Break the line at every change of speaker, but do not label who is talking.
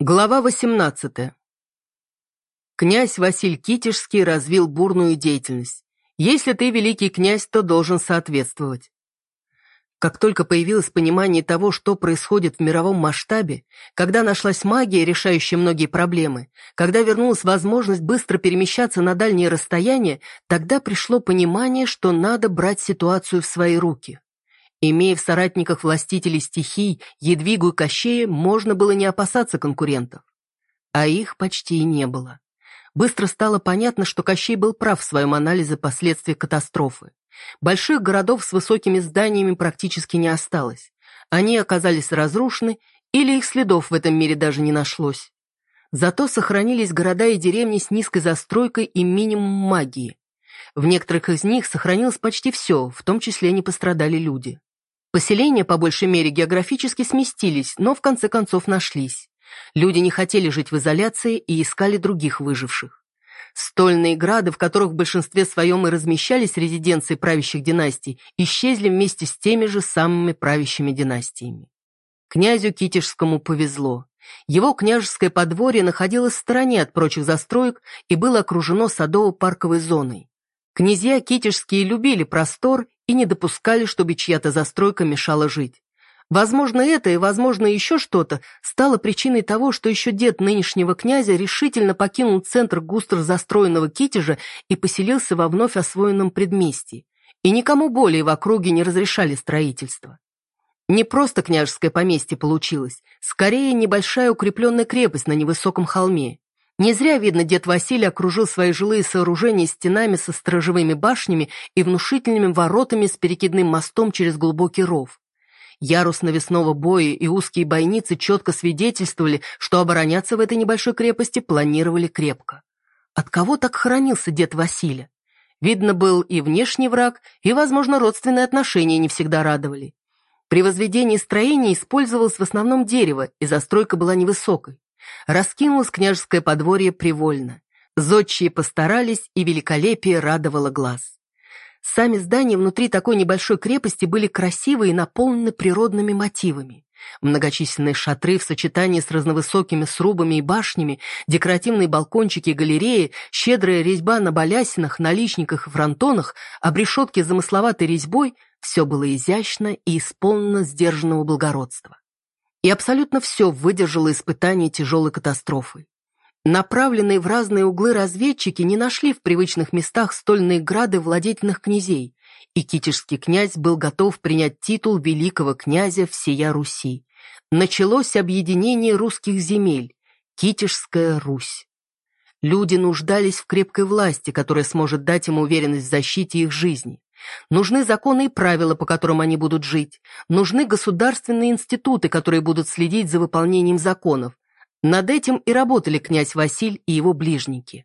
Глава 18. Князь Василь Китежский развил бурную деятельность. Если ты великий князь, то должен соответствовать. Как только появилось понимание того, что происходит в мировом масштабе, когда нашлась магия, решающая многие проблемы, когда вернулась возможность быстро перемещаться на дальние расстояния, тогда пришло понимание, что надо брать ситуацию в свои руки. Имея в соратниках властителей стихий, Едвигу и Кощея, можно было не опасаться конкурентов. А их почти и не было. Быстро стало понятно, что Кощей был прав в своем анализе последствий катастрофы. Больших городов с высокими зданиями практически не осталось. Они оказались разрушены, или их следов в этом мире даже не нашлось. Зато сохранились города и деревни с низкой застройкой и минимум магии. В некоторых из них сохранилось почти все, в том числе не пострадали люди. Поселения, по большей мере, географически сместились, но в конце концов нашлись. Люди не хотели жить в изоляции и искали других выживших. Стольные грады, в которых в большинстве своем и размещались резиденции правящих династий, исчезли вместе с теми же самыми правящими династиями. Князю Китежскому повезло. Его княжеское подворье находилось в стороне от прочих застроек и было окружено садово-парковой зоной. Князья Китежские любили простор и не допускали, чтобы чья-то застройка мешала жить. Возможно, это и, возможно, еще что-то стало причиной того, что еще дед нынешнего князя решительно покинул центр густро застроенного Китежа и поселился во вновь освоенном предместье. И никому более в округе не разрешали строительство. Не просто княжеское поместье получилось, скорее небольшая укрепленная крепость на невысоком холме. Не зря, видно, дед Василий окружил свои жилые сооружения стенами со сторожевыми башнями и внушительными воротами с перекидным мостом через глубокий ров. Ярус навесного боя и узкие бойницы четко свидетельствовали, что обороняться в этой небольшой крепости планировали крепко. От кого так хоронился дед Василий? Видно, был и внешний враг, и, возможно, родственные отношения не всегда радовали. При возведении строения использовалось в основном дерево, и застройка была невысокой. Раскинулось княжеское подворье привольно. Зодчие постарались, и великолепие радовало глаз. Сами здания внутри такой небольшой крепости были красивы и наполнены природными мотивами. Многочисленные шатры в сочетании с разновысокими срубами и башнями, декоративные балкончики и галереи, щедрая резьба на балясинах, наличниках и фронтонах, обрешетки замысловатой резьбой — все было изящно и исполнено сдержанного благородства. И абсолютно все выдержало испытание тяжелой катастрофы. Направленные в разные углы разведчики не нашли в привычных местах стольные грады владетельных князей, и китежский князь был готов принять титул великого князя всея Руси. Началось объединение русских земель, Китежская Русь. Люди нуждались в крепкой власти, которая сможет дать им уверенность в защите их жизни. Нужны законы и правила, по которым они будут жить. Нужны государственные институты, которые будут следить за выполнением законов. Над этим и работали князь Василь и его ближники.